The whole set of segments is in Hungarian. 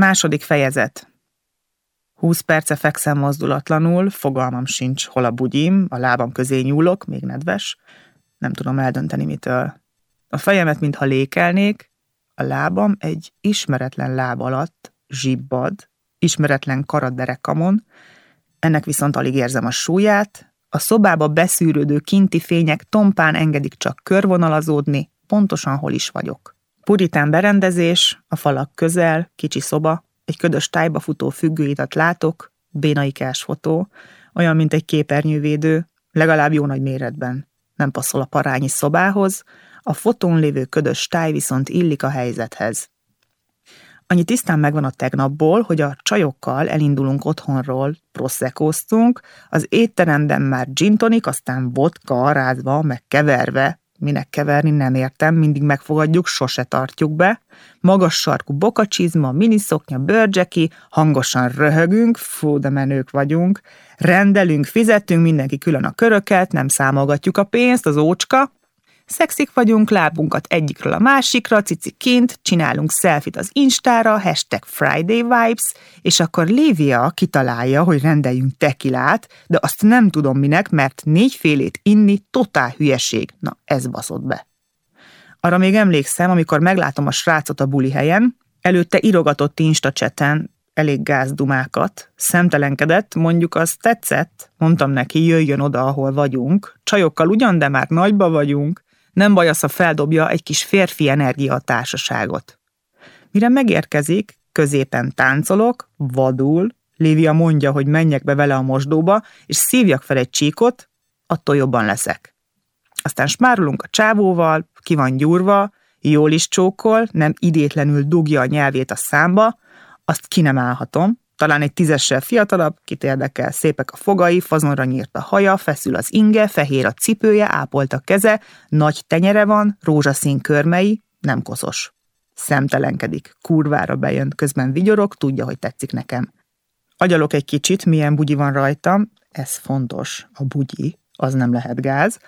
Második fejezet. Húsz perce fekszem mozdulatlanul, fogalmam sincs, hol a bugyim, a lábam közé nyúlok, még nedves. Nem tudom eldönteni mitől. A fejemet, mintha lékelnék, a lábam egy ismeretlen láb alatt zsibbad, ismeretlen karaderekamon, ennek viszont alig érzem a súlyát, a szobába beszűrődő kinti fények tompán engedik csak körvonalazódni, pontosan hol is vagyok. Puritán berendezés, a falak közel, kicsi szoba, egy ködös tájba futó függőitat látok, bénaikás fotó, olyan, mint egy képernyővédő, legalább jó nagy méretben. Nem passzol a parányi szobához, a fotón lévő ködös táj viszont illik a helyzethez. Annyi tisztán megvan a tegnapból, hogy a csajokkal elindulunk otthonról, proszekóztunk, az étteremben már gin tonic, aztán vodka, rázva, meg keverve, minek keverni, nem értem, mindig megfogadjuk, sose tartjuk be. Magas sarkú bokacsizma, miniszoknya, bőrcseki, hangosan röhögünk, fú, de menők vagyunk. Rendelünk, fizetünk, mindenki külön a köröket, nem számolgatjuk a pénzt, az ócska, Szexik vagyunk, lábunkat egyikről a másikra, cici kint, csinálunk selfit az Instára, hashtag Friday Vibes, és akkor Lívia kitalálja, hogy rendeljünk tekilát, de azt nem tudom minek, mert négyfélét inni totál hülyeség. Na, ez baszott be. Arra még emlékszem, amikor meglátom a srácot a buli helyen, előtte irogatott Insta cseten, elég gázdumákat, szemtelenkedett, mondjuk az tetszett, mondtam neki, jöjjön oda, ahol vagyunk, csajokkal ugyan, de már nagyba vagyunk, nem baj az, ha feldobja egy kis férfi energia a társaságot. Mire megérkezik, középen táncolok, vadul, Lívia mondja, hogy menjek be vele a mosdóba, és szívjak fel egy csíkot, attól jobban leszek. Aztán smárulunk a csávóval, ki van gyúrva, jól is csókol, nem idétlenül dugja a nyelvét a számba, azt ki nem állhatom, talán egy tízessel fiatalabb, kit érdekel, szépek a fogai, fazonra nyírt a haja, feszül az inge, fehér a cipője, ápolt a keze, nagy tenyere van, rózsaszín körmei, nem koszos. Szemtelenkedik, kurvára bejön, közben vigyorok, tudja, hogy tetszik nekem. Agyalok egy kicsit, milyen bugyi van rajtam, ez fontos, a bugyi, az nem lehet gáz.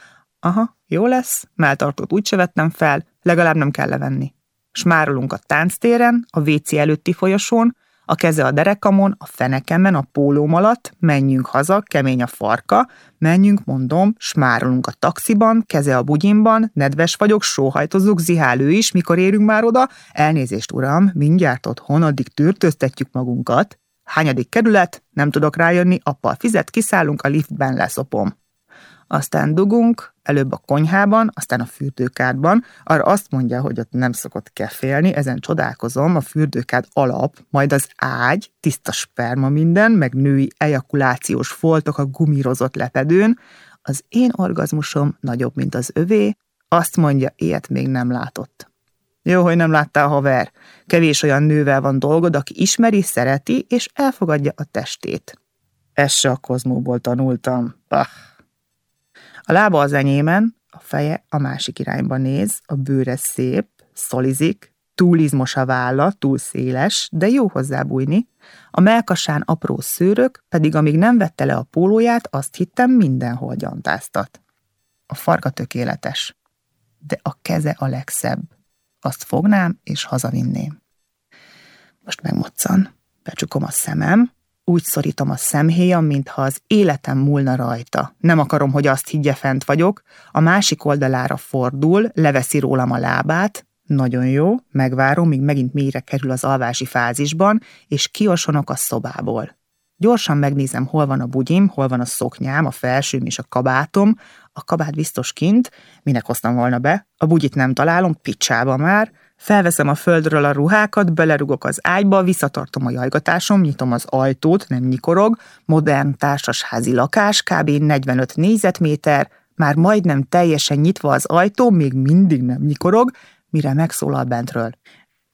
Aha, jó lesz, melltartót úgy se vettem fel, legalább nem kell levenni. Smárolunk a tánctéren, a WC előtti folyosón, a keze a derekamon, a fenekemen, a pólóm alatt, menjünk haza, kemény a farka, menjünk, mondom, smárolunk a taxiban, keze a bugyimban, nedves vagyok, sóhajtozunk, zihál ő is, mikor érünk már oda, elnézést uram, mindjárt otthon, addig tűrtöztetjük magunkat. Hányadik kerület? Nem tudok rájönni, apa fizet, kiszállunk, a liftben leszopom. Aztán dugunk, előbb a konyhában, aztán a fürdőkádban. Arra azt mondja, hogy ott nem szokott kefélni, ezen csodálkozom, a fürdőkád alap, majd az ágy, tiszta sperma minden, meg női ejakulációs foltok a gumírozott lepedőn. Az én orgazmusom nagyobb, mint az övé, azt mondja, ilyet még nem látott. Jó, hogy nem láttál, haver. Kevés olyan nővel van dolgod, aki ismeri, szereti és elfogadja a testét. Ezt se a kozmóból tanultam. Bah. A lába az enyémen, a feje a másik irányba néz, a bőre szép, szolizik, túl izmos a válla, túl széles, de jó hozzá bújni. A melkasán apró szőrök, pedig amíg nem vette le a pólóját, azt hittem mindenhol gyantáztat. A farka tökéletes, de a keze a legszebb. Azt fognám, és hazavinném. Most megmoccan, becsukom a szemem, úgy szorítom a szemhéjam, mintha az életem múlna rajta. Nem akarom, hogy azt higgye fent vagyok. A másik oldalára fordul, leveszi rólam a lábát, nagyon jó, megvárom, míg megint mélyre kerül az alvási fázisban, és kiosonok a szobából. Gyorsan megnézem, hol van a bugyim, hol van a szoknyám, a felsőm és a kabátom. A kabát biztos kint, minek hoztam volna be. A bugyit nem találom, picsába már. Felveszem a földről a ruhákat, belerugok az ágyba, visszatartom a jajgatásom, nyitom az ajtót, nem nyikorog, modern társasházi lakás, kb. 45 négyzetméter, már majdnem teljesen nyitva az ajtó, még mindig nem nyikorog, mire megszólal bentről.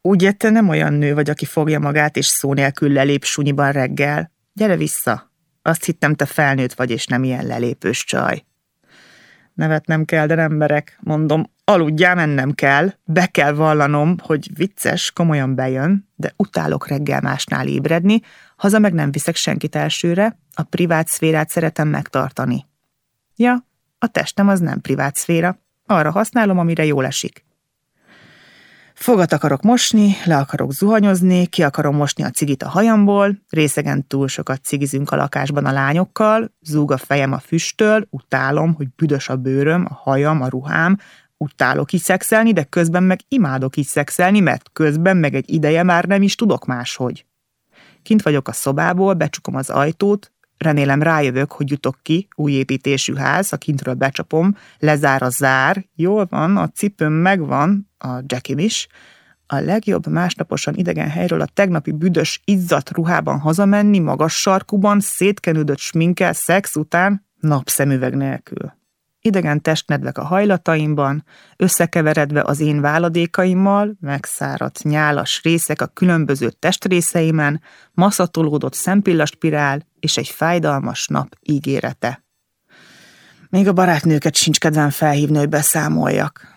Ugye te nem olyan nő vagy, aki fogja magát és szó nélkül lelép sunyiban reggel. Gyere vissza. Azt hittem, te felnőtt vagy, és nem ilyen lelépős csaj. Nevetnem kell, de nem berek. Mondom, aludjál, mennem kell. Be kell vallanom, hogy vicces, komolyan bejön, de utálok reggel másnál ébredni, haza meg nem viszek senkit elsőre, a privát szférát szeretem megtartani. Ja, a testem az nem privát szféra. Arra használom, amire jól esik. Fogat akarok mosni, le akarok zuhanyozni, ki akarom mosni a cigit a hajamból, részegen túl sokat cigizünk a lakásban a lányokkal, zúg a fejem a füsttől, utálom, hogy büdös a bőröm, a hajam, a ruhám, utálok így szexelni, de közben meg imádok így szexelni, mert közben meg egy ideje már nem is tudok máshogy. Kint vagyok a szobából, becsukom az ajtót, remélem rájövök, hogy jutok ki, új építésű ház, a kintről becsapom, lezár a zár, jól van, a cipőm megvan, a Jackim is, a legjobb másnaposan idegen helyről a tegnapi büdös, izzat ruhában hazamenni, magas sarkuban, szétkenődött sminkel, szex után, napszemüveg nélkül idegen testnedvek a hajlataimban, összekeveredve az én váladékaimmal, megszáradt nyálas részek a különböző testrészeimen, maszatolódott szempillaspirál és egy fájdalmas nap ígérete. Még a barátnőket sincs kedvem felhívni, hogy beszámoljak.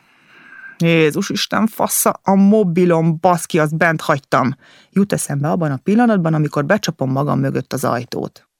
Jézus Isten, fassa, a mobilom, baszki, azt bent hagytam. Jut eszembe abban a pillanatban, amikor becsapom magam mögött az ajtót.